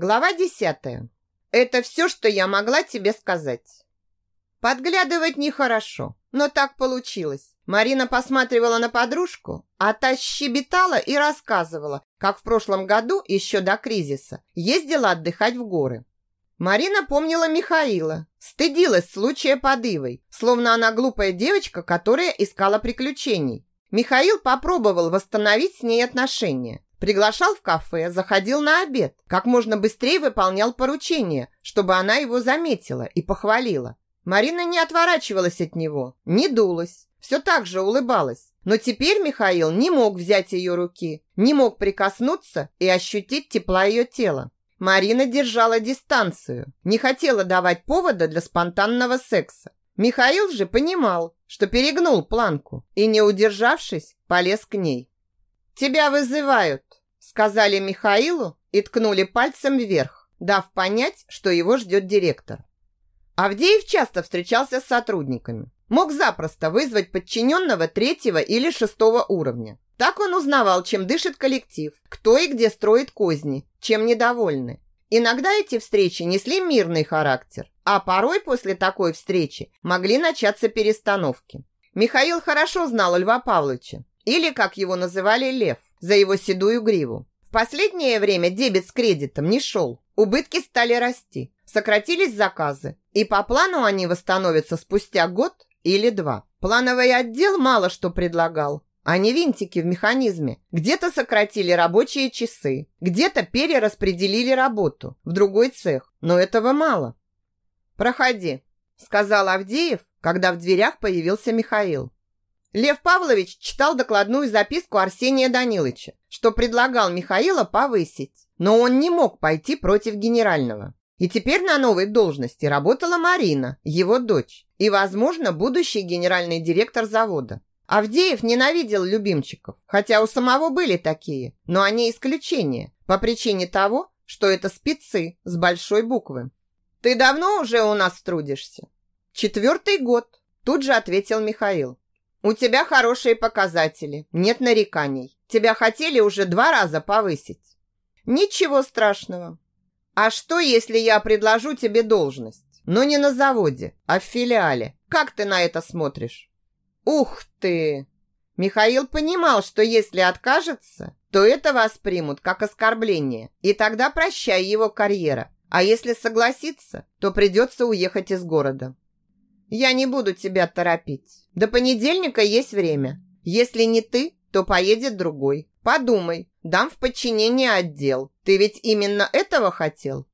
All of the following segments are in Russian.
Глава десятая. Это все, что я могла тебе сказать. Подглядывать нехорошо, но так получилось. Марина посматривала на подружку, а та щебетала и рассказывала, как в прошлом году, еще до кризиса, ездила отдыхать в горы. Марина помнила Михаила, стыдилась случая под Ивой, словно она глупая девочка, которая искала приключений. Михаил попробовал восстановить с ней отношения, Приглашал в кафе, заходил на обед. Как можно быстрее выполнял поручения, чтобы она его заметила и похвалила. Марина не отворачивалась от него, не дулась, все так же улыбалась. Но теперь Михаил не мог взять ее руки, не мог прикоснуться и ощутить тепла ее тела. Марина держала дистанцию, не хотела давать повода для спонтанного секса. Михаил же понимал, что перегнул планку и, не удержавшись, полез к ней. «Тебя вызывают», — сказали Михаилу и ткнули пальцем вверх, дав понять, что его ждет директор. Авдеев часто встречался с сотрудниками. Мог запросто вызвать подчиненного третьего или шестого уровня. Так он узнавал, чем дышит коллектив, кто и где строит козни, чем недовольны. Иногда эти встречи несли мирный характер, а порой после такой встречи могли начаться перестановки. Михаил хорошо знал Льва Павловича, или, как его называли, Лев, за его седую гриву. В последнее время дебет с кредитом не шел. Убытки стали расти. Сократились заказы. И по плану они восстановятся спустя год или два. Плановый отдел мало что предлагал. Они винтики в механизме. Где-то сократили рабочие часы, где-то перераспределили работу в другой цех. Но этого мало. «Проходи», – сказал Авдеев, когда в дверях появился Михаил. Лев Павлович читал докладную записку Арсения Даниловича, что предлагал Михаила повысить, но он не мог пойти против генерального. И теперь на новой должности работала Марина, его дочь, и, возможно, будущий генеральный директор завода. Авдеев ненавидел любимчиков, хотя у самого были такие, но они исключение, по причине того, что это спецы с большой буквы. «Ты давно уже у нас трудишься?» «Четвертый год», тут же ответил Михаил. У тебя хорошие показатели, нет нареканий. Тебя хотели уже два раза повысить. Ничего страшного. А что, если я предложу тебе должность? Но не на заводе, а в филиале. Как ты на это смотришь? Ух ты! Михаил понимал, что если откажется, то это воспримут как оскорбление, и тогда прощай его карьера. А если согласится, то придется уехать из города. Я не буду тебя торопить. До понедельника есть время. Если не ты, то поедет другой. Подумай, дам в подчинение отдел. Ты ведь именно этого хотел?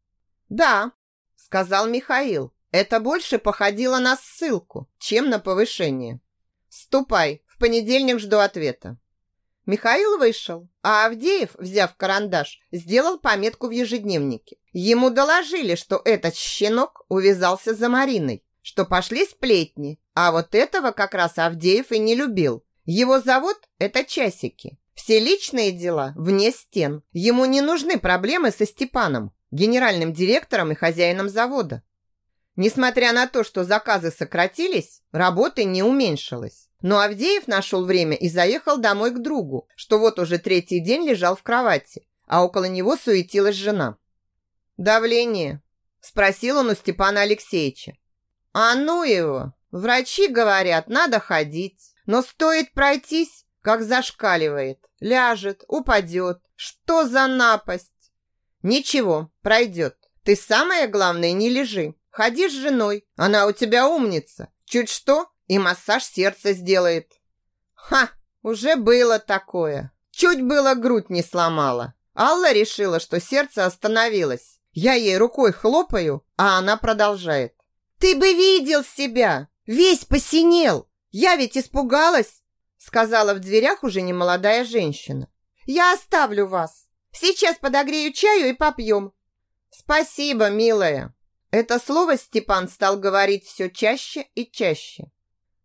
Да, сказал Михаил. Это больше походило на ссылку, чем на повышение. Ступай, в понедельник жду ответа. Михаил вышел, а Авдеев, взяв карандаш, сделал пометку в ежедневнике. Ему доложили, что этот щенок увязался за Мариной что пошли сплетни, а вот этого как раз Авдеев и не любил. Его завод – это часики. Все личные дела вне стен. Ему не нужны проблемы со Степаном, генеральным директором и хозяином завода. Несмотря на то, что заказы сократились, работы не уменьшилось. Но Авдеев нашел время и заехал домой к другу, что вот уже третий день лежал в кровати, а около него суетилась жена. «Давление?» – спросил он у Степана Алексеевича. А ну его! Врачи говорят, надо ходить. Но стоит пройтись, как зашкаливает. Ляжет, упадет. Что за напасть? Ничего, пройдет. Ты самое главное не лежи. Ходи с женой. Она у тебя умница. Чуть что, и массаж сердца сделает. Ха, уже было такое. Чуть было грудь не сломала. Алла решила, что сердце остановилось. Я ей рукой хлопаю, а она продолжает. Ты бы видел себя! Весь посинел! Я ведь испугалась!» Сказала в дверях уже немолодая женщина. «Я оставлю вас. Сейчас подогрею чаю и попьем». «Спасибо, милая». Это слово Степан стал говорить все чаще и чаще.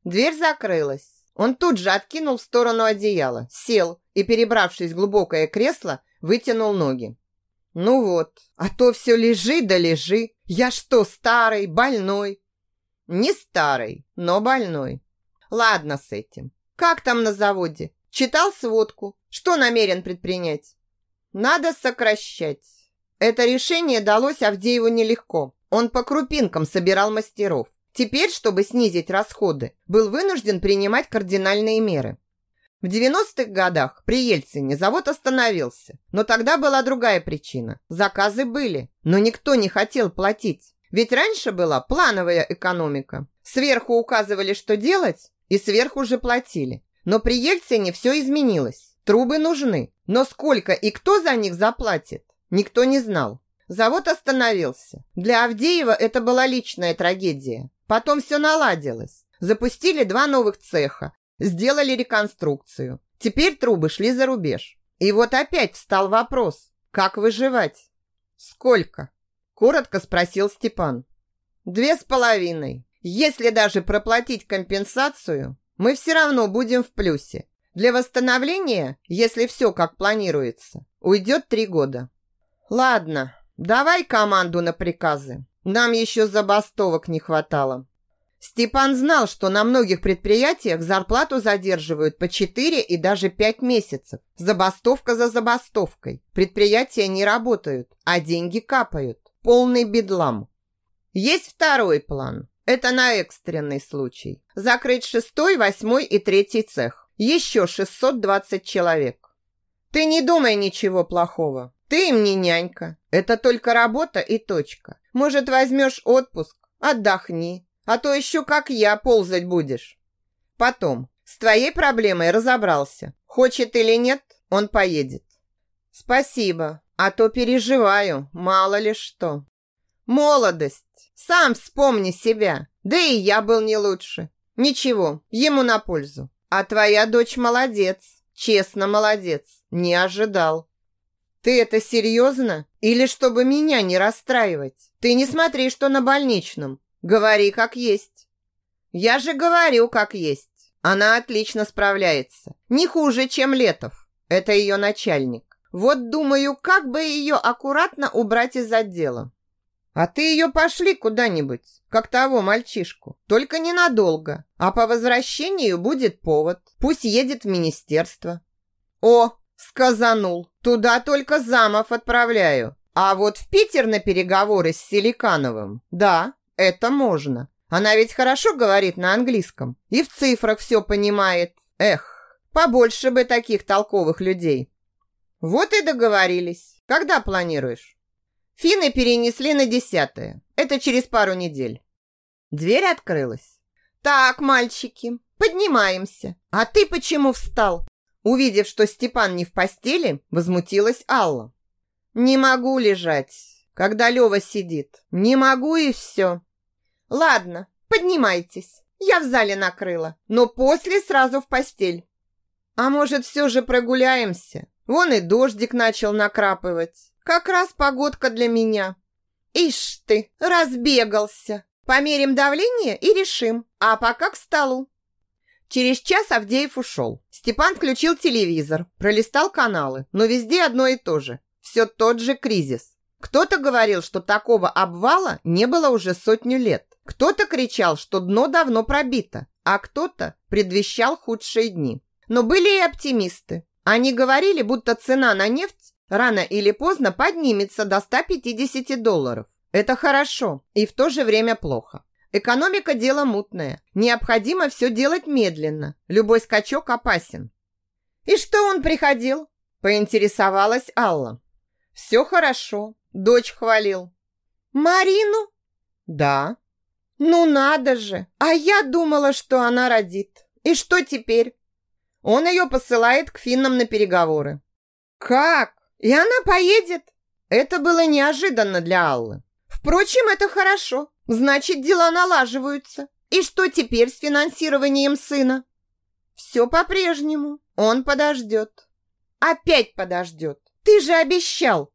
Дверь закрылась. Он тут же откинул в сторону одеяла, сел и, перебравшись в глубокое кресло, вытянул ноги. Ну вот, а то все лежи да лежи. Я что, старый, больной? Не старый, но больной. Ладно с этим. Как там на заводе? Читал сводку. Что намерен предпринять? Надо сокращать. Это решение далось Авдееву нелегко. Он по крупинкам собирал мастеров. Теперь, чтобы снизить расходы, был вынужден принимать кардинальные меры. В 90-х годах при Ельцине завод остановился, но тогда была другая причина. Заказы были, но никто не хотел платить. Ведь раньше была плановая экономика. Сверху указывали, что делать, и сверху же платили. Но при Ельцине все изменилось. Трубы нужны, но сколько и кто за них заплатит, никто не знал. Завод остановился. Для Авдеева это была личная трагедия. Потом все наладилось. Запустили два новых цеха, Сделали реконструкцию. Теперь трубы шли за рубеж. И вот опять встал вопрос, как выживать? Сколько? Коротко спросил Степан. Две с половиной. Если даже проплатить компенсацию, мы все равно будем в плюсе. Для восстановления, если все как планируется, уйдет три года. Ладно, давай команду на приказы. Нам еще забастовок не хватало. Степан знал, что на многих предприятиях зарплату задерживают по 4 и даже 5 месяцев. Забастовка за забастовкой. Предприятия не работают, а деньги капают. Полный бедлам. Есть второй план. Это на экстренный случай. Закрыть шестой, восьмой и третий цех. Еще 620 человек. Ты не думай ничего плохого. Ты им не нянька. Это только работа и точка. Может, возьмешь отпуск, отдохни, а то еще как я ползать будешь. Потом, с твоей проблемой разобрался. Хочет или нет, он поедет. Спасибо, а то переживаю, мало ли что. Молодость. Сам вспомни себя. Да и я был не лучше. Ничего, ему на пользу. А твоя дочь молодец. Честно молодец. Не ожидал. Ты это серьезно? Или чтобы меня не расстраивать? Ты не смотри, что на больничном. Говори как есть. Я же говорю как есть. Она отлично справляется. Не хуже, чем Летов. Это ее начальник. Вот думаю, как бы ее аккуратно убрать из отдела. А ты ее пошли куда-нибудь, как того мальчишку. Только ненадолго. А по возвращению будет повод. Пусть едет в министерство. О, сказанул. Туда только замов отправляю. А вот в Питер на переговоры с Силикановым, да, это можно. Она ведь хорошо говорит на английском и в цифрах все понимает. Эх, побольше бы таких толковых людей. Вот и договорились. Когда планируешь? Фины перенесли на десятое. Это через пару недель. Дверь открылась. Так, мальчики, поднимаемся. А ты почему встал? Увидев, что Степан не в постели, возмутилась Алла. Не могу лежать, когда Лева сидит. Не могу и все. Ладно, поднимайтесь. Я в зале накрыла, но после сразу в постель. А может, все же прогуляемся? Вон и дождик начал накрапывать. Как раз погодка для меня. Ишь ты, разбегался. Померим давление и решим. А пока к столу. Через час Авдеев ушел. Степан включил телевизор, пролистал каналы, но везде одно и то же. Все тот же кризис. Кто-то говорил, что такого обвала не было уже сотню лет. Кто-то кричал, что дно давно пробито, а кто-то предвещал худшие дни. Но были и оптимисты. Они говорили, будто цена на нефть рано или поздно поднимется до 150 долларов. Это хорошо и в то же время плохо. Экономика – дело мутное. Необходимо все делать медленно. Любой скачок опасен. «И что он приходил?» – поинтересовалась Алла. «Все хорошо. Дочь хвалил». «Марину?» «Да». Ну надо же! А я думала, что она родит. И что теперь? Он ее посылает к финнам на переговоры. Как? И она поедет? Это было неожиданно для Аллы. Впрочем, это хорошо. Значит, дела налаживаются. И что теперь с финансированием сына? Все по-прежнему. Он подождет. Опять подождет. Ты же обещал.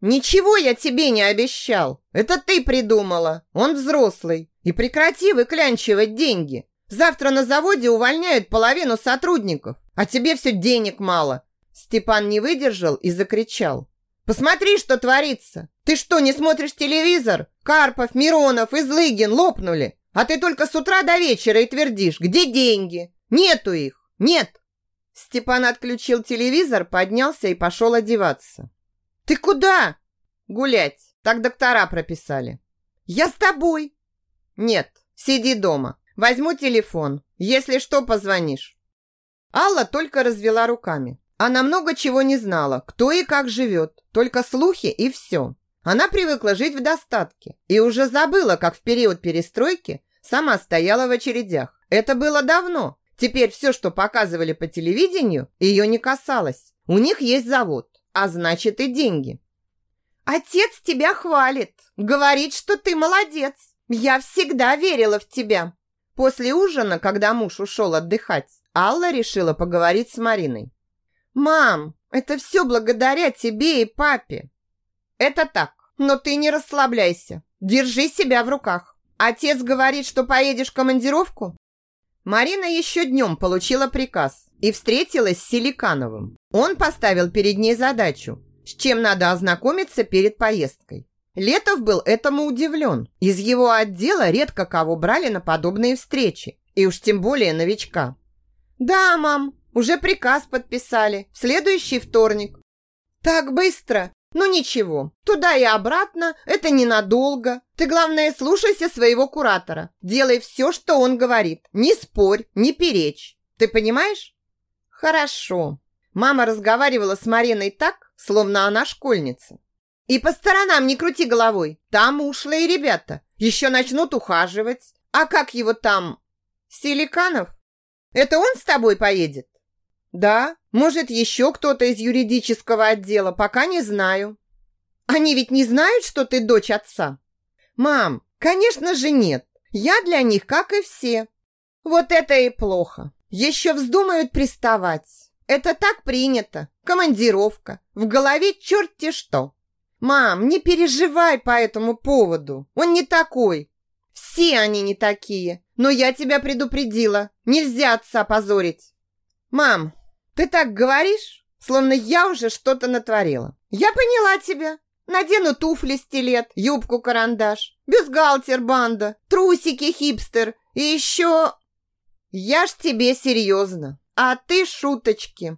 «Ничего я тебе не обещал. Это ты придумала. Он взрослый. И прекрати выклянчивать деньги. Завтра на заводе увольняют половину сотрудников, а тебе все денег мало». Степан не выдержал и закричал. «Посмотри, что творится! Ты что, не смотришь телевизор? Карпов, Миронов, Излыгин лопнули, а ты только с утра до вечера и твердишь, где деньги? Нету их! Нет!» Степан отключил телевизор, поднялся и пошел одеваться. «Ты куда?» Гулять. Так доктора прописали. Я с тобой. Нет, сиди дома. Возьму телефон. Если что, позвонишь. Алла только развела руками. Она много чего не знала, кто и как живет, только слухи и все. Она привыкла жить в достатке и уже забыла, как в период перестройки сама стояла в очередях. Это было давно. Теперь все, что показывали по телевидению, ее не касалось. У них есть завод, а значит и деньги. Отец тебя хвалит, говорит, что ты молодец. Я всегда верила в тебя. После ужина, когда муж ушел отдыхать, Алла решила поговорить с Мариной. «Мам, это все благодаря тебе и папе». «Это так, но ты не расслабляйся. Держи себя в руках. Отец говорит, что поедешь в командировку?» Марина еще днем получила приказ и встретилась с Селикановым. Он поставил перед ней задачу с чем надо ознакомиться перед поездкой. Летов был этому удивлен. Из его отдела редко кого брали на подобные встречи, и уж тем более новичка. «Да, мам, уже приказ подписали. В следующий вторник». «Так быстро? Ну ничего, туда и обратно, это ненадолго. Ты, главное, слушайся своего куратора. Делай все, что он говорит. Не спорь, не перечь. Ты понимаешь?» «Хорошо». Мама разговаривала с Мариной так, словно она школьница. И по сторонам не крути головой. Там ушлые ребята. Еще начнут ухаживать. А как его там? Селиканов? Это он с тобой поедет? Да, может, еще кто-то из юридического отдела, пока не знаю. Они ведь не знают, что ты дочь отца? Мам, конечно же нет. Я для них, как и все. Вот это и плохо. Еще вздумают приставать. Это так принято. Командировка. В голове черти что. Мам, не переживай по этому поводу. Он не такой. Все они не такие. Но я тебя предупредила. Нельзя отца позорить. Мам, ты так говоришь, словно я уже что-то натворила. Я поняла тебя. Надену туфли стилет, юбку-карандаш, бюстгальтер банда, трусики хипстер и еще... Я ж тебе серьезно. А ты шуточки.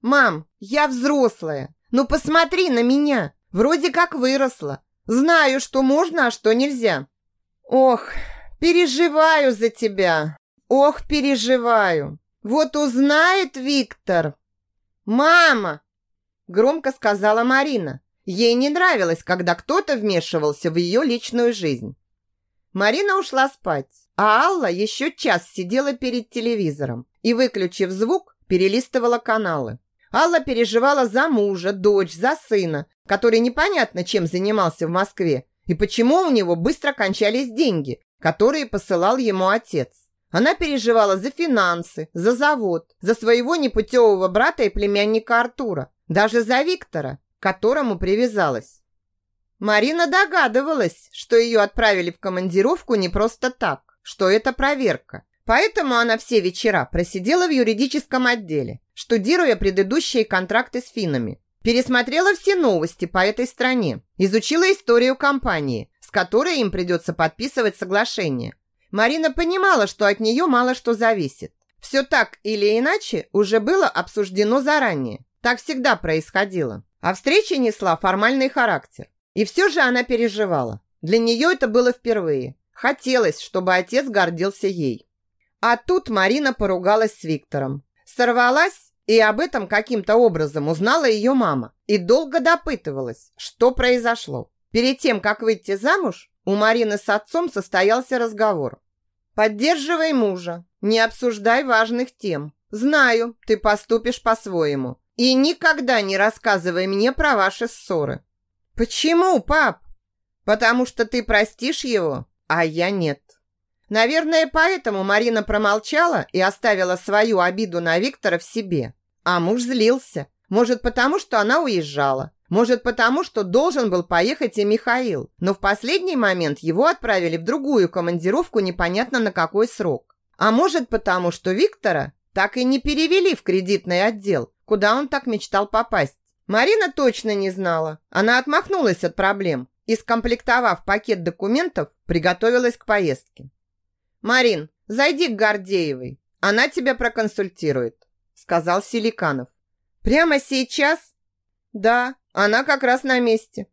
Мам, я взрослая. Ну посмотри на меня. Вроде как выросла. Знаю, что можно, а что нельзя. Ох, переживаю за тебя. Ох, переживаю. Вот узнает Виктор. Мама, громко сказала Марина. Ей не нравилось, когда кто-то вмешивался в ее личную жизнь. Марина ушла спать, а Алла еще час сидела перед телевизором и, выключив звук, перелистывала каналы. Алла переживала за мужа, дочь, за сына, который непонятно чем занимался в Москве и почему у него быстро кончались деньги, которые посылал ему отец. Она переживала за финансы, за завод, за своего непутевого брата и племянника Артура, даже за Виктора, к которому привязалась. Марина догадывалась, что ее отправили в командировку не просто так, что это проверка, Поэтому она все вечера просидела в юридическом отделе, штудируя предыдущие контракты с финнами. Пересмотрела все новости по этой стране, изучила историю компании, с которой им придется подписывать соглашение. Марина понимала, что от нее мало что зависит. Все так или иначе уже было обсуждено заранее. Так всегда происходило. А встреча несла формальный характер. И все же она переживала. Для нее это было впервые. Хотелось, чтобы отец гордился ей. А тут Марина поругалась с Виктором. Сорвалась, и об этом каким-то образом узнала ее мама. И долго допытывалась, что произошло. Перед тем, как выйти замуж, у Марины с отцом состоялся разговор. «Поддерживай мужа, не обсуждай важных тем. Знаю, ты поступишь по-своему. И никогда не рассказывай мне про ваши ссоры». «Почему, пап?» «Потому что ты простишь его, а я нет». Наверное, поэтому Марина промолчала и оставила свою обиду на Виктора в себе. А муж злился. Может, потому что она уезжала. Может, потому что должен был поехать и Михаил. Но в последний момент его отправили в другую командировку непонятно на какой срок. А может, потому что Виктора так и не перевели в кредитный отдел, куда он так мечтал попасть. Марина точно не знала. Она отмахнулась от проблем и, скомплектовав пакет документов, приготовилась к поездке. «Марин, зайди к Гордеевой. Она тебя проконсультирует», – сказал Селиканов. «Прямо сейчас?» «Да, она как раз на месте».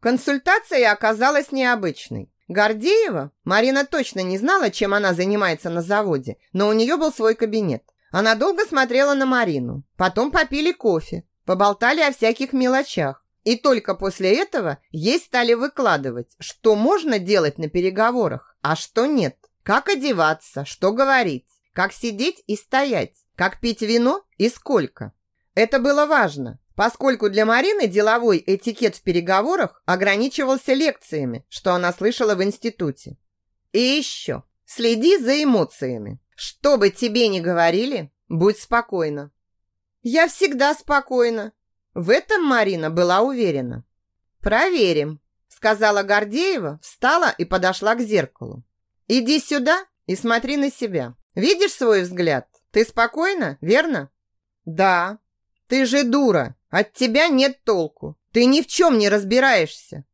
Консультация оказалась необычной. Гордеева, Марина точно не знала, чем она занимается на заводе, но у нее был свой кабинет. Она долго смотрела на Марину, потом попили кофе, поболтали о всяких мелочах. И только после этого ей стали выкладывать, что можно делать на переговорах, а что нет. Как одеваться, что говорить, как сидеть и стоять, как пить вино и сколько. Это было важно, поскольку для Марины деловой этикет в переговорах ограничивался лекциями, что она слышала в институте. И еще, следи за эмоциями. Что бы тебе ни говорили, будь спокойна. Я всегда спокойна. В этом Марина была уверена. Проверим, сказала Гордеева, встала и подошла к зеркалу. Иди сюда и смотри на себя. Видишь свой взгляд? Ты спокойна, верно? Да. Ты же дура. От тебя нет толку. Ты ни в чем не разбираешься.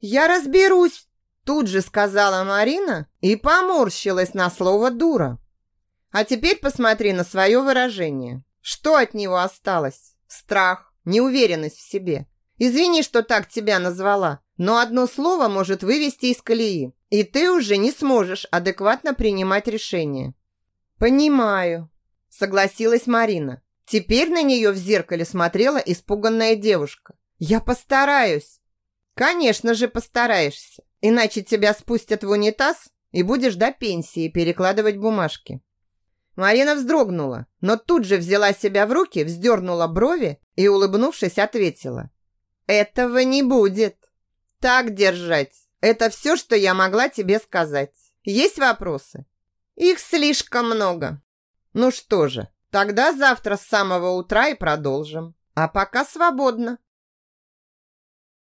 Я разберусь, тут же сказала Марина и поморщилась на слово дура. А теперь посмотри на свое выражение. Что от него осталось? Страх, неуверенность в себе. Извини, что так тебя назвала, но одно слово может вывести из колеи, и ты уже не сможешь адекватно принимать решения. Понимаю, согласилась Марина. Теперь на нее в зеркале смотрела испуганная девушка. «Я постараюсь!» «Конечно же постараешься, иначе тебя спустят в унитаз и будешь до пенсии перекладывать бумажки». Марина вздрогнула, но тут же взяла себя в руки, вздернула брови и, улыбнувшись, ответила. «Этого не будет. Так держать. Это все, что я могла тебе сказать. Есть вопросы?» «Их слишком много». «Ну что же, Тогда завтра с самого утра и продолжим. А пока свободно.